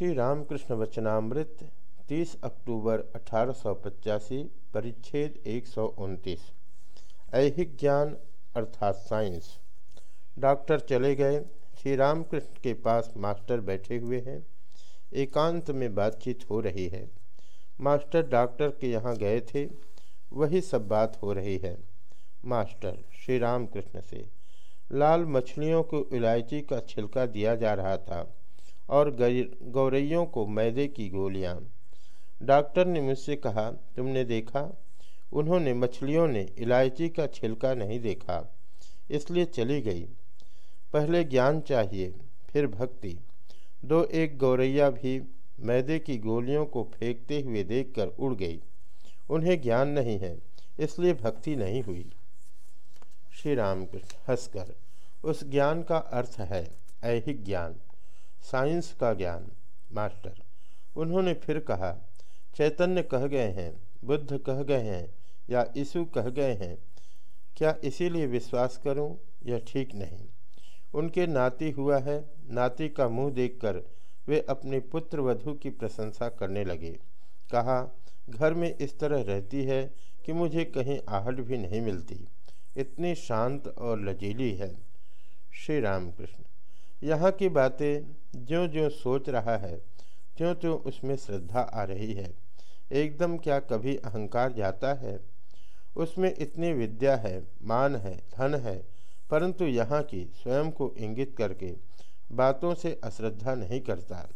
श्री रामकृष्ण वचनामृत 30 अक्टूबर अठारह सौ पचासी, परिच्छेद एक ऐहिक ज्ञान अर्थात साइंस। डॉक्टर चले गए। श्री रामकृष्ण के पास मास्टर बैठे हुए हैं। एकांत में बातचीत हो रही है। मास्टर डॉक्टर के यहाँ गए थे। वही सब बात हो रही है। मास्टर श्री रामकृष्ण से। लाल मछलियों को इलायची का छिलका दिया जा रहा था। और गौरैयों को मैदे की गोलियाँ। डॉक्टर ने मुझसे कहा, तुमने देखा? उन्होंने मछलियों ने इलायची का छिलका नहीं देखा, इसलिए चली गई। पहले ज्ञान चाहिए, फिर भक्ति। दो एक गौरैया भी मैदे की गोलियों को फेंकते हुए देखकर उड़ गई। उन्हें ज्ञान नहीं है, इसलिए भक्ति नहीं हुई। श्री रामकृष्ण हंसकर, उस ज्ञान का अर्थ है ऐहिक ज्ञान। साइंस का ज्ञान, मास्टर। उन्होंने फिर कहा, चैतन्य कह गए हैं, बुद्ध कह गए हैं, या यीशु कह गए हैं, क्या इसीलिए विश्वास करूँ, यह ठीक नहीं। उनके नाती हुआ है, नाती का मुँह देखकर वे अपने पुत्र वधु की प्रशंसा करने लगे। कहा, घर में इस तरह रहती है कि मुझे कहीं आहट भी नहीं मिलती। इतनी शांत और लजीली है। श्री रामकृष्ण। यहाँ की बातें ज्यों ज्यों सोच रहा है त्यों त्यों उसमें श्रद्धा आ रही है। एकदम क्या कभी अहंकार जाता है? उसमें इतनी विद्या है, मान है, धन है, परंतु यहाँ की स्वयं को इंगित करके बातों से अश्रद्धा नहीं करता।